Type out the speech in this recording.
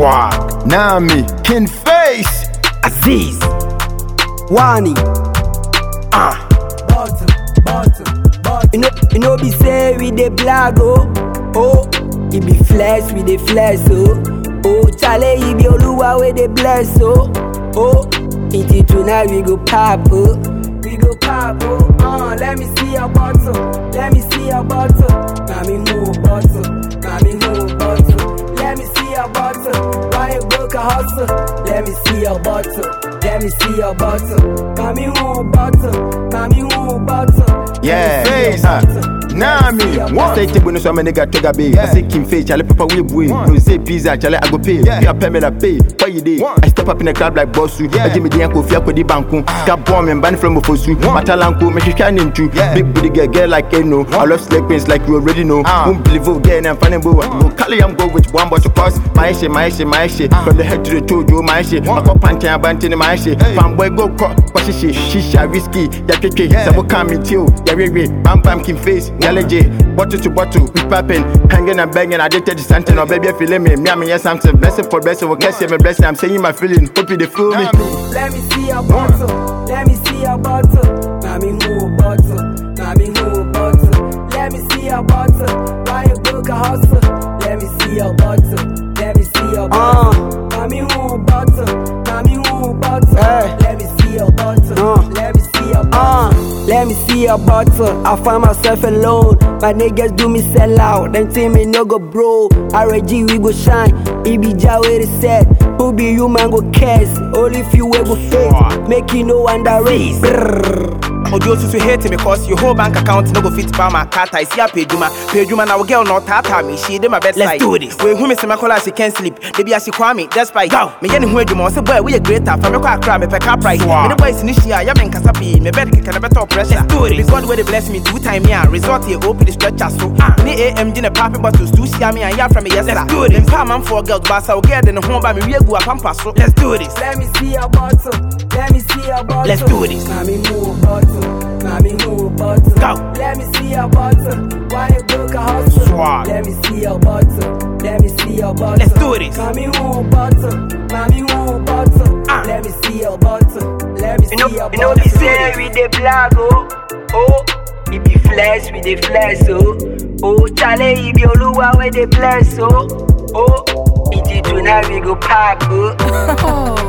Swag. Nami. King Face. Aziz. Wani. Ah. Bottom, bottom, bottom. You know, you know, be say we the black oh, oh. It be flesh, we the flesh oh, oh. Chale, it be Oluwa we the bless oh, oh. It tonight we go pop oh, we go pop oh. Uh, let me see your bottle, let me see bottle. Why you broke a hustle? Let me see your bottle, let me see your bottle. Bottle, mami move bottle. Yeah, Let me see your face. huh? Nami. One say table no so many nigga trigger bay. I say King Face. Chale papa we boy. No say pizza. Chale I go pay. Yeah. Pay me la pay. What you dey? I step up in the club like bossu. Yeah. I Jimmy Dian ko fia ko di banku. Ska bomb and ban from fosu. Matalanku me shishwa ninju. Yeah. Big booty girl, girl like Eno. I love queens like you already know. Ah. Won't believe it, girl and funny boo. Go Kali I'm go with one bottle pass. My shit, my shit, my shit. From the head to the toe, do my shit. I go panty and banty my shit. Fanboy go cut. What she shit? Shisha whiskey. Ya keke. Yeah. Sabo come me too. Ya re re. Bam bam King Face. J. Bottle to bottle. We popping. Hanging and banging. I did tell you something. Oh baby, feeling me. Me, I mean, yes, something. Blessing for blessing. What can say me blessing? I'm saying my feeling. Hope you they feel me. Let me see your bottle. Let me see your bottle. Mami move bottle. Mami move bottle. Let me see your bottle. Why you broke a hustle? Let me see your bottle. Let me see your bottle. Uh. Mami move bottle. Mami move bottle. Let me see Let me see your bottle. I find myself alone. My niggas do me sell out. Them team me no go bro. RG we go shine. Ibija where it set. Who be you man go cares? Only few we go fake. Make you no underrate. Brrr. Ojo susu hate me cause your whole bank account no go fit buy my car I see a pay juma pay juma now girl no tata me she dey my bedside Let's do this. we who me say my call she can't sleep they be as she call me despite go me yen hu adwuma say boy we a greater for me call cry me pay car price me the boys ni shia ya me nkasa pi me bed keke na better pressure Let's do this. Be God where they bless me two time here resort here open the stretcher so ah ni AMG na papi bottles two see me and ya from me yes Let's do this. Them pa man for girls but so get the home ba me we go pampa so Let's do this. Let me see your bottle. Let me see your bottle. Let's do this. Mommy move bottle. Mommy move bottle. Go. Let me see your bottle. Why you broke a hustle? Swag. Let me see your bottle. Let me see your bottle. Let's do this. Mommy move bottle. Mommy move bottle. Ah. Let me see your bottle. Let me see You know- your you know bottle. they say we the black oh oh. It be flesh with the flesh oh oh. Chale it be Oluwa where they bless oh oh. It tonight we go pop. Oh,